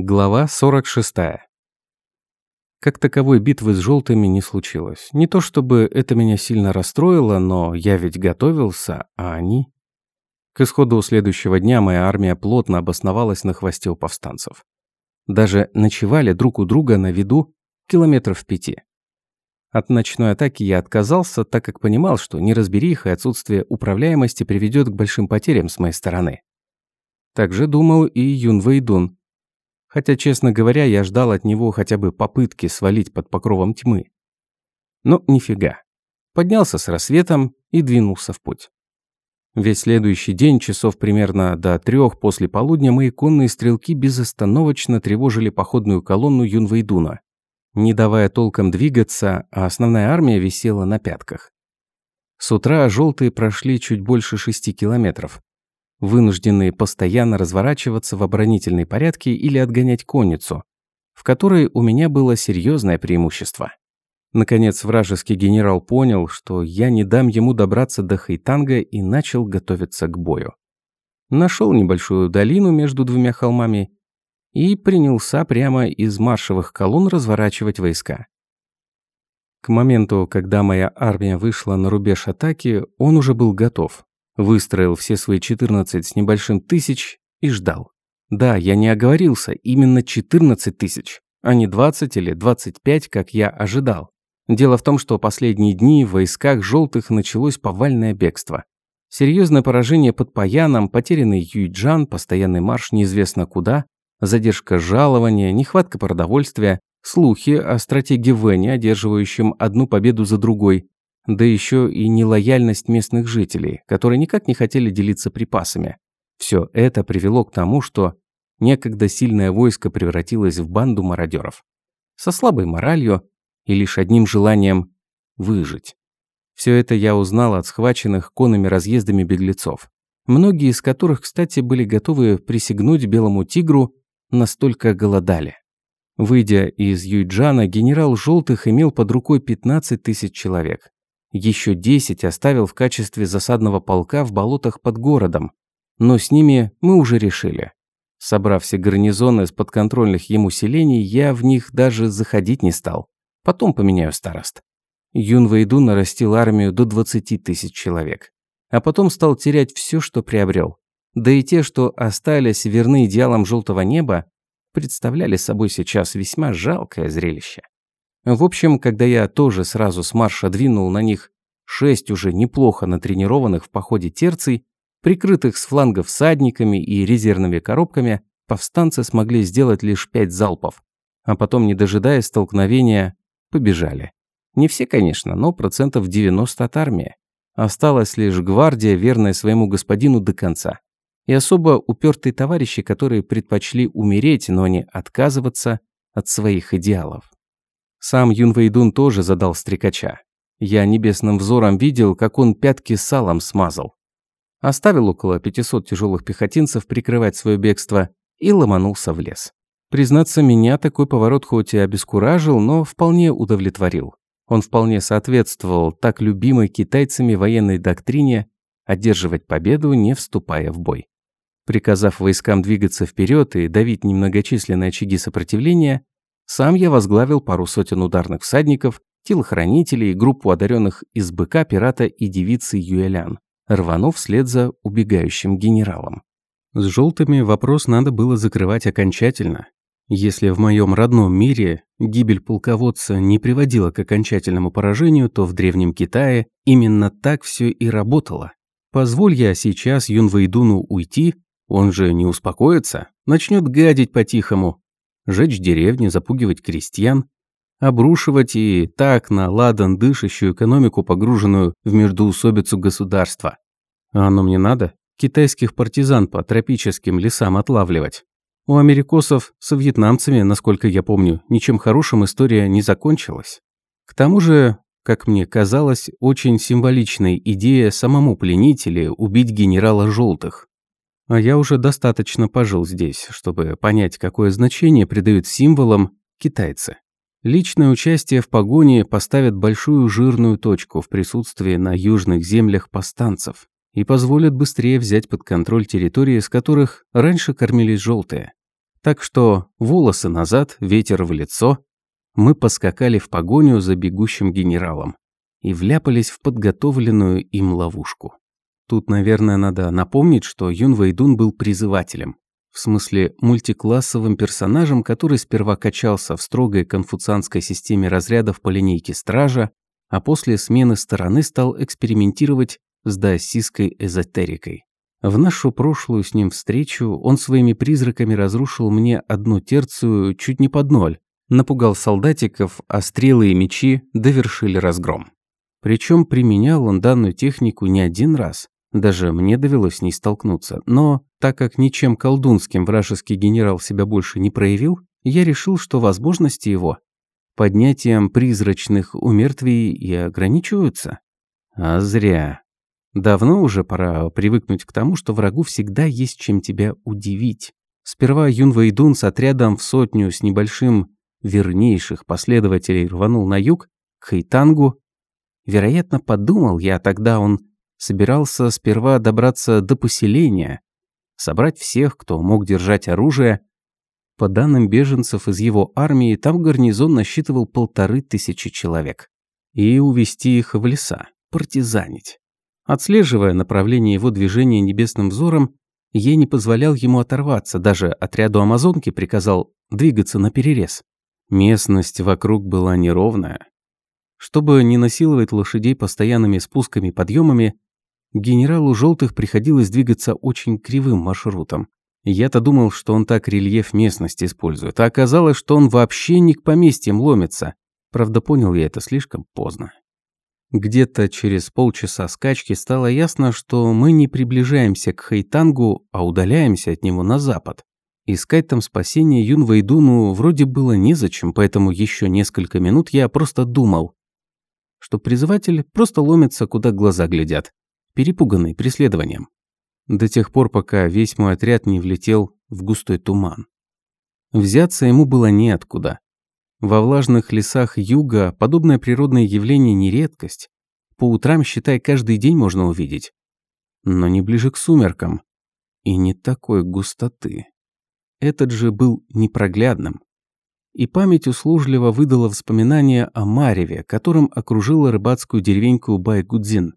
Глава 46. Как таковой битвы с желтыми не случилось. Не то чтобы это меня сильно расстроило, но я ведь готовился, а они... К исходу следующего дня моя армия плотно обосновалась на хвосте у повстанцев. Даже ночевали друг у друга на виду километров пяти. От ночной атаки я отказался, так как понимал, что неразбериха и отсутствие управляемости приведет к большим потерям с моей стороны. Также думал и Юн Вэйдун, Хотя, честно говоря, я ждал от него хотя бы попытки свалить под покровом тьмы. Но нифига. Поднялся с рассветом и двинулся в путь. Весь следующий день, часов примерно до трех после полудня, мои конные стрелки безостановочно тревожили походную колонну Юнвейдуна, не давая толком двигаться, а основная армия висела на пятках. С утра желтые прошли чуть больше шести километров вынужденные постоянно разворачиваться в оборонительной порядке или отгонять конницу, в которой у меня было серьезное преимущество. Наконец вражеский генерал понял, что я не дам ему добраться до Хайтанга и начал готовиться к бою. Нашел небольшую долину между двумя холмами и принялся прямо из маршевых колонн разворачивать войска. К моменту, когда моя армия вышла на рубеж атаки, он уже был готов, Выстроил все свои 14 с небольшим тысяч и ждал. Да, я не оговорился, именно 14 тысяч, а не 20 или 25, как я ожидал. Дело в том, что последние дни в войсках желтых началось повальное бегство. Серьезное поражение под Паяном, потерянный Юйджан, постоянный марш неизвестно куда, задержка жалования, нехватка продовольствия, слухи о стратегии Вене, одерживающем одну победу за другой, да еще и нелояльность местных жителей, которые никак не хотели делиться припасами. Все это привело к тому, что некогда сильное войско превратилось в банду мародеров. Со слабой моралью и лишь одним желанием выжить. Все это я узнал от схваченных конными разъездами беглецов, многие из которых, кстати, были готовы присягнуть белому тигру, настолько голодали. Выйдя из Юйджана, генерал Желтых имел под рукой 15 тысяч человек. Еще 10 оставил в качестве засадного полка в болотах под городом. Но с ними мы уже решили. Собрав все гарнизоны с подконтрольных ему селений, я в них даже заходить не стал. Потом поменяю старост. Юн Вэйду нарастил армию до 20 тысяч человек. А потом стал терять все, что приобрел. Да и те, что остались верны идеалам желтого неба, представляли собой сейчас весьма жалкое зрелище. В общем, когда я тоже сразу с марша двинул на них шесть уже неплохо натренированных в походе терций, прикрытых с флангов всадниками и резервными коробками, повстанцы смогли сделать лишь пять залпов, а потом, не дожидаясь столкновения, побежали. Не все, конечно, но процентов 90 от армии. Осталась лишь гвардия, верная своему господину до конца. И особо упертые товарищи, которые предпочли умереть, но не отказываться от своих идеалов. Сам Юн Вэйдун тоже задал стрекача. Я небесным взором видел, как он пятки салом смазал. Оставил около 500 тяжелых пехотинцев прикрывать свое бегство и ломанулся в лес. Признаться, меня такой поворот хоть и обескуражил, но вполне удовлетворил. Он вполне соответствовал так любимой китайцами военной доктрине одерживать победу, не вступая в бой. Приказав войскам двигаться вперед и давить немногочисленные очаги сопротивления, сам я возглавил пару сотен ударных всадников, телохранителей и группу одаренных из быка, пирата и девицы Юэлян, рванув вслед за убегающим генералом. С желтыми вопрос надо было закрывать окончательно. Если в моем родном мире гибель полководца не приводила к окончательному поражению, то в Древнем Китае именно так все и работало. Позволь я сейчас Юнвейдуну уйти, он же не успокоится, начнет гадить по-тихому, жечь деревни, запугивать крестьян, обрушивать и так на ладан дышащую экономику, погруженную в междоусобицу государства. А оно мне надо? Китайских партизан по тропическим лесам отлавливать. У америкосов с вьетнамцами, насколько я помню, ничем хорошим история не закончилась. К тому же, как мне казалось, очень символичной идея самому пленить или убить генерала Желтых. А я уже достаточно пожил здесь, чтобы понять, какое значение придают символам китайцы. Личное участие в погоне поставит большую жирную точку в присутствии на южных землях повстанцев и позволит быстрее взять под контроль территории, с которых раньше кормились желтые. Так что волосы назад, ветер в лицо, мы поскакали в погоню за бегущим генералом и вляпались в подготовленную им ловушку. Тут, наверное, надо напомнить, что Юн Вэйдун был призывателем. В смысле, мультиклассовым персонажем, который сперва качался в строгой конфуцианской системе разрядов по линейке стража, а после смены стороны стал экспериментировать с даосистской эзотерикой. В нашу прошлую с ним встречу он своими призраками разрушил мне одну терцию чуть не под ноль, напугал солдатиков, а стрелы и мечи довершили разгром. Причем применял он данную технику не один раз. Даже мне довелось с ней столкнуться. Но, так как ничем колдунским вражеский генерал себя больше не проявил, я решил, что возможности его поднятием призрачных умертвий и ограничиваются. А зря. Давно уже пора привыкнуть к тому, что врагу всегда есть чем тебя удивить. Сперва Юн Вэйдун с отрядом в сотню с небольшим вернейших последователей рванул на юг, к Хайтангу. Вероятно, подумал я, тогда он собирался сперва добраться до поселения, собрать всех, кто мог держать оружие, по данным беженцев из его армии, там гарнизон насчитывал полторы тысячи человек. И увести их в леса, партизанить. Отслеживая направление его движения небесным взором, я не позволял ему оторваться, даже отряду амазонки приказал двигаться на перерез. Местность вокруг была неровная. Чтобы не насиловать лошадей постоянными спусками и подъемами, генералу Желтых приходилось двигаться очень кривым маршрутом. Я-то думал, что он так рельеф местности использует, а оказалось, что он вообще не к поместьям ломится. Правда, понял я это слишком поздно. Где-то через полчаса скачки стало ясно, что мы не приближаемся к Хайтангу, а удаляемся от него на запад. Искать там спасение Юн Вэйдуну вроде было незачем, поэтому еще несколько минут я просто думал, что призыватель просто ломится, куда глаза глядят, перепуганный преследованием до тех пор, пока весь мой отряд не влетел в густой туман. Взяться ему было неоткуда. Во влажных лесах юга подобное природное явление не редкость. По утрам, считай, каждый день можно увидеть. Но не ближе к сумеркам. И не такой густоты. Этот же был непроглядным. И память услужливо выдала воспоминания о Мареве, которым окружила рыбацкую деревеньку Байгудзин.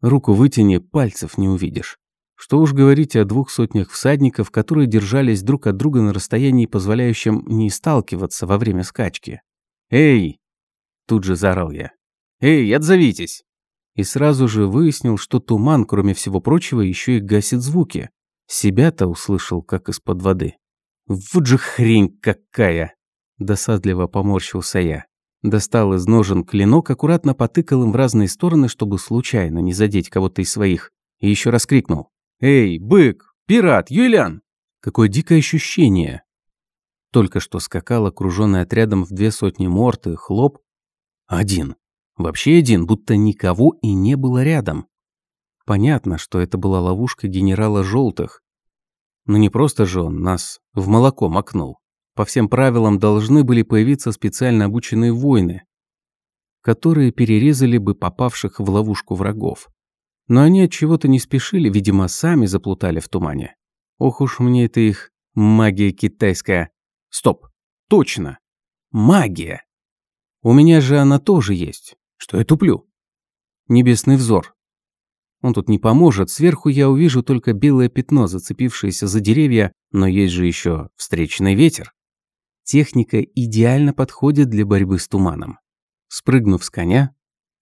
Руку вытяни, пальцев не увидишь. Что уж говорить о двух сотнях всадников, которые держались друг от друга на расстоянии, позволяющем не сталкиваться во время скачки. «Эй!» Тут же заорал я. «Эй, отзовитесь!» И сразу же выяснил, что туман, кроме всего прочего, еще и гасит звуки. Себя-то услышал, как из-под воды. «Вот же хрень какая!» Досадливо поморщился я. Достал из ножен клинок, аккуратно потыкал им в разные стороны, чтобы случайно не задеть кого-то из своих. И еще раз крикнул. «Эй, бык! Пират! Юлян!» Какое дикое ощущение! Только что скакал, окруженный отрядом в две сотни морд и хлоп. Один. Вообще один, будто никого и не было рядом. Понятно, что это была ловушка генерала Желтых. Но не просто же он нас в молоко макнул. По всем правилам должны были появиться специально обученные воины, которые перерезали бы попавших в ловушку врагов. Но они от чего-то не спешили, видимо, сами заплутали в тумане. Ох уж мне это их магия китайская. Стоп, точно. Магия. У меня же она тоже есть. Что я туплю? Небесный взор. Он тут не поможет, сверху я увижу только белое пятно, зацепившееся за деревья, но есть же еще встречный ветер. Техника идеально подходит для борьбы с туманом. Спрыгнув с коня,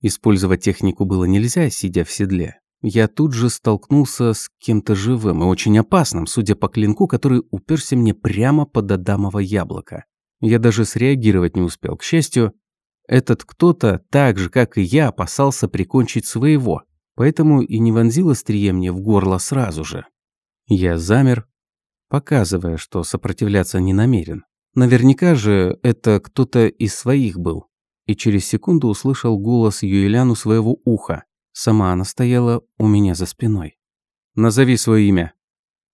Использовать технику было нельзя, сидя в седле. Я тут же столкнулся с кем-то живым и очень опасным, судя по клинку, который уперся мне прямо под адамово яблоко. Я даже среагировать не успел. К счастью, этот кто-то, так же, как и я, опасался прикончить своего, поэтому и не вонзил острие мне в горло сразу же. Я замер, показывая, что сопротивляться не намерен. Наверняка же это кто-то из своих был и через секунду услышал голос Юэляну своего уха. Сама она стояла у меня за спиной. «Назови свое имя».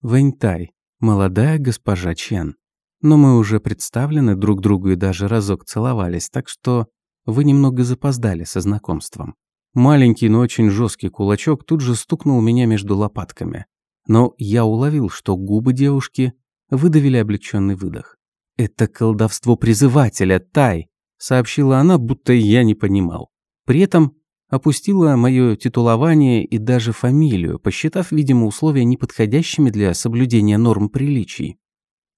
«Вэньтай, молодая госпожа Чен. Но мы уже представлены друг другу и даже разок целовались, так что вы немного запоздали со знакомством». Маленький, но очень жесткий кулачок тут же стукнул меня между лопатками. Но я уловил, что губы девушки выдавили облегченный выдох. «Это колдовство призывателя, Тай», — сообщила она, будто я не понимал. При этом опустила мое титулование и даже фамилию, посчитав, видимо, условия неподходящими для соблюдения норм приличий.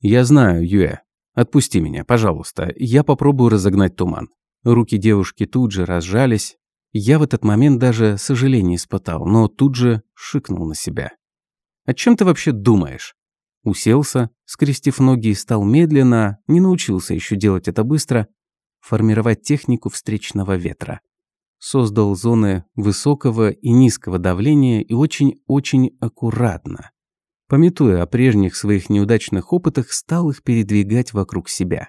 «Я знаю, Юэ. Отпусти меня, пожалуйста. Я попробую разогнать туман». Руки девушки тут же разжались. Я в этот момент даже сожаление испытал, но тут же шикнул на себя. «О чем ты вообще думаешь?» Уселся, скрестив ноги и стал медленно, не научился еще делать это быстро, формировать технику встречного ветра создал зоны высокого и низкого давления и очень-очень аккуратно. Пометуя о прежних своих неудачных опытах, стал их передвигать вокруг себя.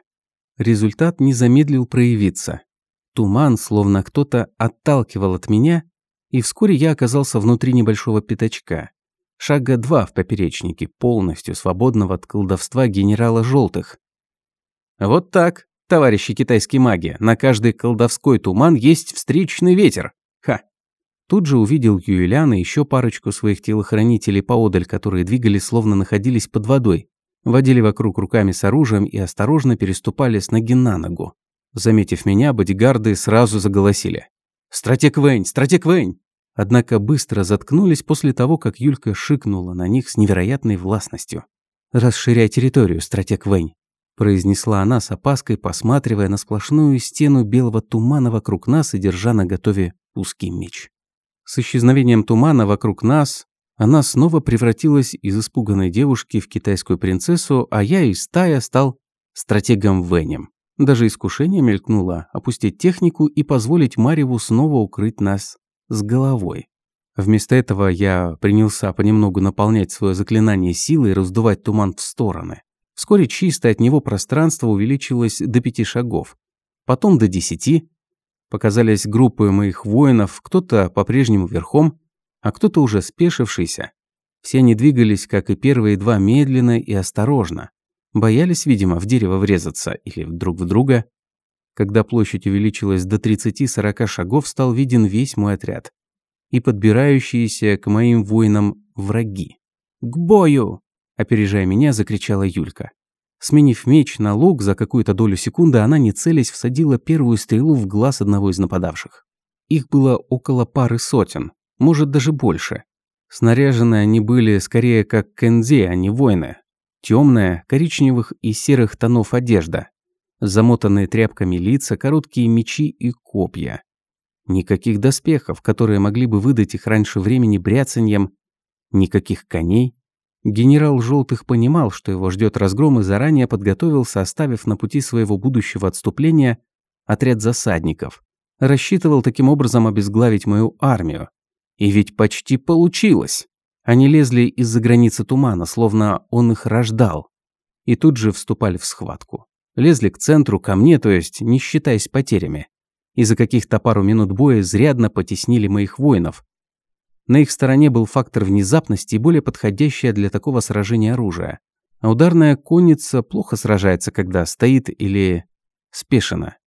Результат не замедлил проявиться. Туман, словно кто-то отталкивал от меня, и вскоре я оказался внутри небольшого пятачка. Шага два в поперечнике, полностью свободного от колдовства генерала Желтых. Вот так, Товарищи китайские маги, на каждый колдовской туман есть встречный ветер. Ха. Тут же увидел Юэлян и еще парочку своих телохранителей поодаль, которые двигались, словно находились под водой. Водили вокруг руками с оружием и осторожно переступали с ноги на ногу. Заметив меня, бодигарды сразу заголосили. «Стратег Вэнь! Стратег Вэнь!» Однако быстро заткнулись после того, как Юлька шикнула на них с невероятной властностью. «Расширяй территорию, стратег Вэнь произнесла она с опаской, посматривая на сплошную стену белого тумана вокруг нас и держа на готове узкий меч. С исчезновением тумана вокруг нас она снова превратилась из испуганной девушки в китайскую принцессу, а я из стая стал стратегом Венем. Даже искушение мелькнуло опустить технику и позволить Мареву снова укрыть нас с головой. Вместо этого я принялся понемногу наполнять свое заклинание силой и раздувать туман в стороны. Вскоре чистое от него пространство увеличилось до пяти шагов, потом до десяти. Показались группы моих воинов, кто-то по-прежнему верхом, а кто-то уже спешившийся. Все они двигались, как и первые два, медленно и осторожно. Боялись, видимо, в дерево врезаться или друг в друга. Когда площадь увеличилась до 30-40 шагов, стал виден весь мой отряд. И подбирающиеся к моим воинам враги. «К бою!» Опережая меня, закричала Юлька. Сменив меч на лук, за какую-то долю секунды она, не целясь, всадила первую стрелу в глаз одного из нападавших. Их было около пары сотен, может даже больше. Снаряжены они были скорее как кензи, а не воины. Темная, коричневых и серых тонов одежда. Замотанные тряпками лица, короткие мечи и копья. Никаких доспехов, которые могли бы выдать их раньше времени бряцаньем. Никаких коней, Генерал Желтых понимал, что его ждет разгром и заранее подготовился, оставив на пути своего будущего отступления отряд засадников. Рассчитывал таким образом обезглавить мою армию. И ведь почти получилось. Они лезли из-за границы тумана, словно он их рождал. И тут же вступали в схватку. Лезли к центру, ко мне, то есть не считаясь потерями. И за каких-то пару минут боя изрядно потеснили моих воинов, на их стороне был фактор внезапности и более подходящее для такого сражения оружие. А ударная конница плохо сражается, когда стоит или спешена.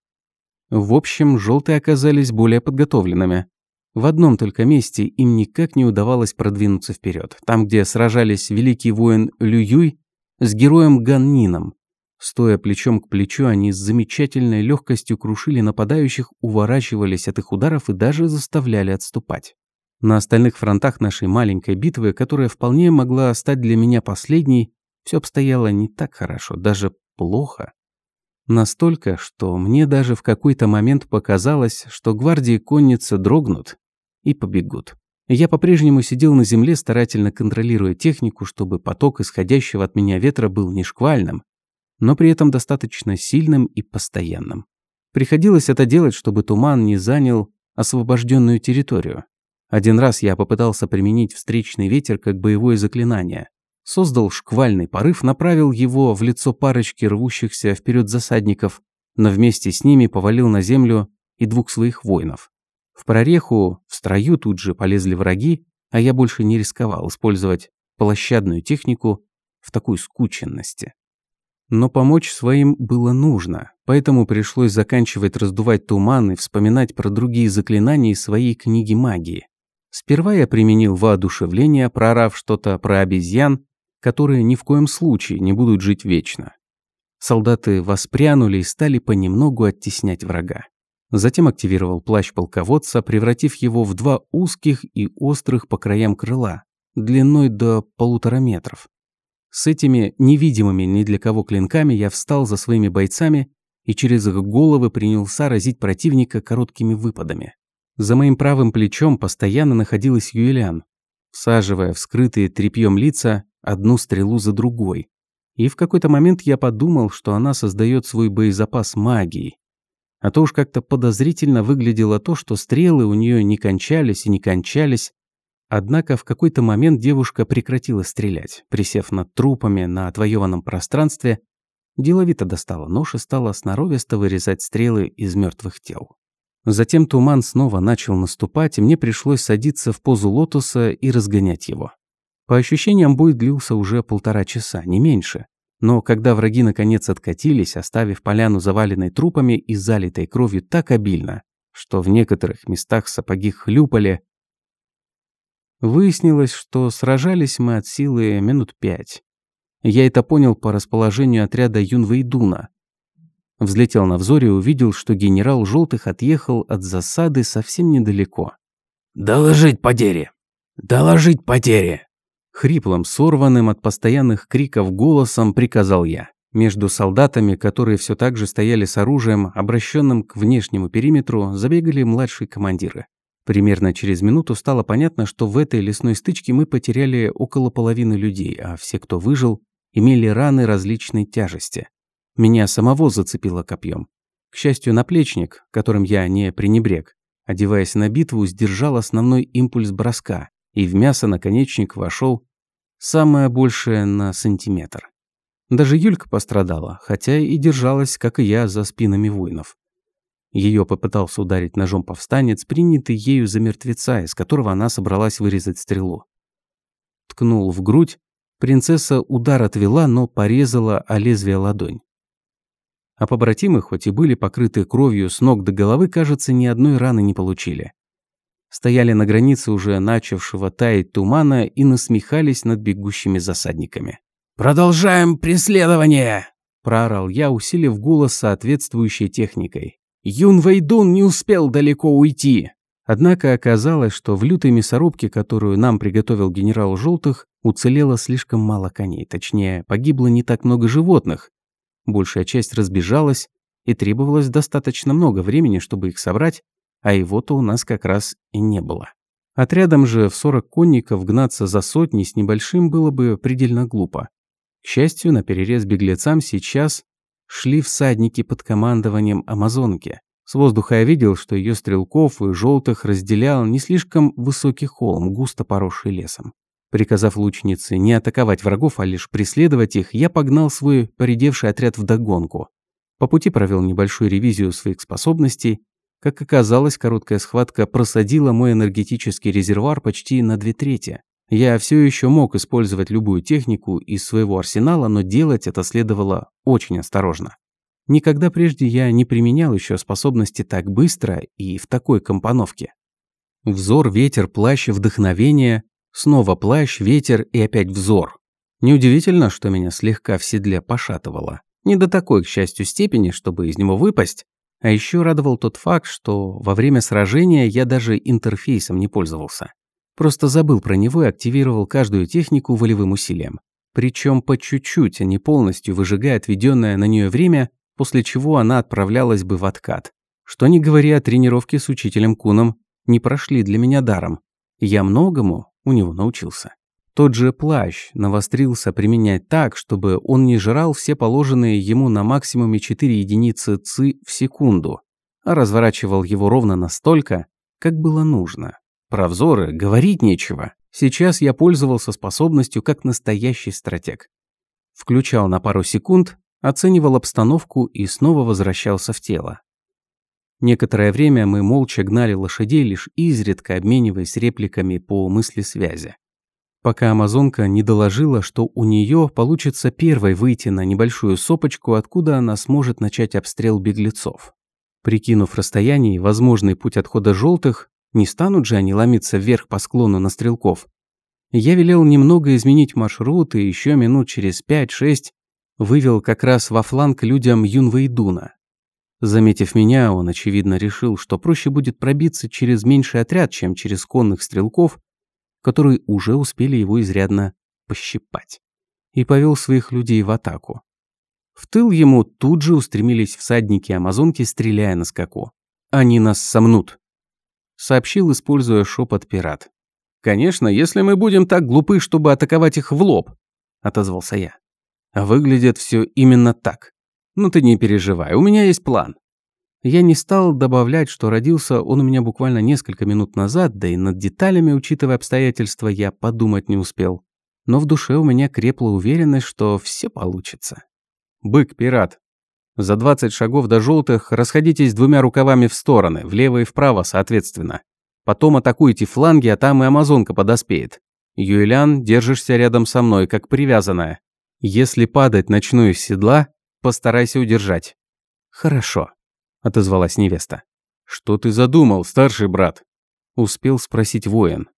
В общем, желтые оказались более подготовленными. В одном только месте им никак не удавалось продвинуться вперед, там, где сражались великий воин Лююй с героем Ганнином. Стоя плечом к плечу, они с замечательной легкостью крушили нападающих, уворачивались от их ударов и даже заставляли отступать. На остальных фронтах нашей маленькой битвы, которая вполне могла стать для меня последней, все обстояло не так хорошо, даже плохо. Настолько, что мне даже в какой-то момент показалось, что гвардии конницы дрогнут и побегут. Я по-прежнему сидел на земле, старательно контролируя технику, чтобы поток исходящего от меня ветра был не шквальным, но при этом достаточно сильным и постоянным. Приходилось это делать, чтобы туман не занял освобожденную территорию. Один раз я попытался применить встречный ветер как боевое заклинание. Создал шквальный порыв, направил его в лицо парочки рвущихся вперед засадников, но вместе с ними повалил на землю и двух своих воинов. В прореху в строю тут же полезли враги, а я больше не рисковал использовать площадную технику в такой скученности. Но помочь своим было нужно, поэтому пришлось заканчивать раздувать туман и вспоминать про другие заклинания из своей книги магии. Сперва я применил воодушевление, прорав что-то про обезьян, которые ни в коем случае не будут жить вечно. Солдаты воспрянули и стали понемногу оттеснять врага. Затем активировал плащ полководца, превратив его в два узких и острых по краям крыла, длиной до полутора метров. С этими невидимыми ни для кого клинками я встал за своими бойцами и через их головы принялся разить противника короткими выпадами. За моим правым плечом постоянно находилась Юэлян, всаживая в скрытые тряпьем лица одну стрелу за другой. И в какой-то момент я подумал, что она создает свой боезапас магией. А то уж как-то подозрительно выглядело то, что стрелы у нее не кончались и не кончались, Однако в какой-то момент девушка прекратила стрелять, присев над трупами на отвоеванном пространстве, деловито достала нож и стала сноровисто вырезать стрелы из мертвых тел. Затем туман снова начал наступать, и мне пришлось садиться в позу лотоса и разгонять его. По ощущениям, бой длился уже полтора часа, не меньше. Но когда враги наконец откатились, оставив поляну заваленной трупами и залитой кровью так обильно, что в некоторых местах сапоги хлюпали, Выяснилось, что сражались мы от силы минут пять. Я это понял по расположению отряда Юнвейдуна. Взлетел на взоре и увидел, что генерал Желтых отъехал от засады совсем недалеко. «Доложить потери! Доложить потери!» Хриплым, сорванным от постоянных криков голосом приказал я. Между солдатами, которые все так же стояли с оружием, обращенным к внешнему периметру, забегали младшие командиры. Примерно через минуту стало понятно, что в этой лесной стычке мы потеряли около половины людей, а все, кто выжил, имели раны различной тяжести. Меня самого зацепило копьем. К счастью, наплечник, которым я не пренебрег, одеваясь на битву, сдержал основной импульс броска, и в мясо наконечник вошел самое большее на сантиметр. Даже Юлька пострадала, хотя и держалась, как и я, за спинами воинов. Ее попытался ударить ножом повстанец, принятый ею за мертвеца, из которого она собралась вырезать стрелу. Ткнул в грудь, принцесса удар отвела, но порезала о лезвие ладонь. А побратимы, хоть и были покрыты кровью с ног до головы, кажется, ни одной раны не получили. Стояли на границе уже начавшего таять тумана и насмехались над бегущими засадниками. «Продолжаем преследование!» – проорал я, усилив голос соответствующей техникой. Юн Вэйдун не успел далеко уйти. Однако оказалось, что в лютой мясорубке, которую нам приготовил генерал Желтых, уцелело слишком мало коней. Точнее, погибло не так много животных. Большая часть разбежалась, и требовалось достаточно много времени, чтобы их собрать, а его-то у нас как раз и не было. Отрядом же в 40 конников гнаться за сотни с небольшим было бы предельно глупо. К счастью, на перерез беглецам сейчас шли всадники под командованием Амазонки. С воздуха я видел, что ее стрелков и желтых разделял не слишком высокий холм, густо поросший лесом. Приказав лучнице не атаковать врагов, а лишь преследовать их, я погнал свой поредевший отряд в догонку. По пути провел небольшую ревизию своих способностей. Как оказалось, короткая схватка просадила мой энергетический резервуар почти на две трети. Я все еще мог использовать любую технику из своего арсенала, но делать это следовало очень осторожно. Никогда прежде я не применял еще способности так быстро и в такой компоновке. Взор, ветер, плащ, вдохновение, снова плащ, ветер и опять взор. Неудивительно, что меня слегка в седле пошатывало. Не до такой, к счастью, степени, чтобы из него выпасть. А еще радовал тот факт, что во время сражения я даже интерфейсом не пользовался. Просто забыл про него и активировал каждую технику волевым усилием. Причем по чуть-чуть, а не полностью выжигая отведенное на нее время, после чего она отправлялась бы в откат. Что не говоря, тренировки с учителем Куном не прошли для меня даром. Я многому у него научился. Тот же плащ навострился применять так, чтобы он не жрал все положенные ему на максимуме 4 единицы ЦИ в секунду, а разворачивал его ровно настолько, как было нужно. Про взоры говорить нечего. Сейчас я пользовался способностью как настоящий стратег. Включал на пару секунд, оценивал обстановку и снова возвращался в тело. Некоторое время мы молча гнали лошадей, лишь изредка обмениваясь репликами по мысли связи. Пока амазонка не доложила, что у нее получится первой выйти на небольшую сопочку, откуда она сможет начать обстрел беглецов. Прикинув расстояние и возможный путь отхода желтых, не станут же они ломиться вверх по склону на стрелков. Я велел немного изменить маршрут и еще минут через 5-6 вывел как раз во фланг людям Юнвейдуна. Заметив меня, он, очевидно, решил, что проще будет пробиться через меньший отряд, чем через конных стрелков, которые уже успели его изрядно пощипать, и повел своих людей в атаку. В тыл ему тут же устремились всадники Амазонки, стреляя на скаку. «Они нас сомнут», — сообщил, используя шепот пират. «Конечно, если мы будем так глупы, чтобы атаковать их в лоб», — отозвался я. «А выглядит все именно так. Ну ты не переживай, у меня есть план». Я не стал добавлять, что родился он у меня буквально несколько минут назад, да и над деталями, учитывая обстоятельства, я подумать не успел. Но в душе у меня крепла уверенность, что все получится. Бык, пират. За 20 шагов до желтых расходитесь двумя рукавами в стороны, влево и вправо, соответственно. Потом атакуйте фланги, а там и амазонка подоспеет. Юэлян, держишься рядом со мной, как привязанная. Если падать начну из седла, постарайся удержать. Хорошо, отозвалась невеста. Что ты задумал, старший брат? Успел спросить воин.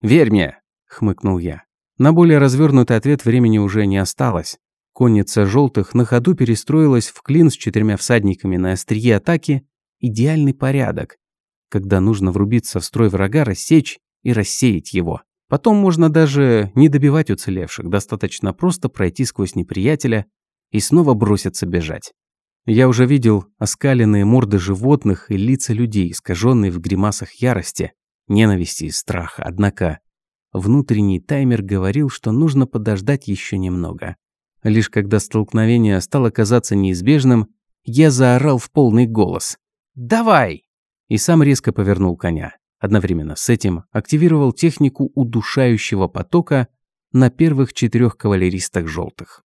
Верь мне, хмыкнул я. На более развернутый ответ времени уже не осталось. Конница желтых на ходу перестроилась в клин с четырьмя всадниками на острие атаки. Идеальный порядок. Когда нужно врубиться в строй врага, рассечь и рассеять его. Потом можно даже не добивать уцелевших, достаточно просто пройти сквозь неприятеля и снова броситься бежать. Я уже видел оскаленные морды животных и лица людей, искаженные в гримасах ярости, ненависти и страха. Однако внутренний таймер говорил, что нужно подождать еще немного. Лишь когда столкновение стало казаться неизбежным, я заорал в полный голос. «Давай!» И сам резко повернул коня. Одновременно с этим активировал технику удушающего потока на первых четырех кавалеристах желтых.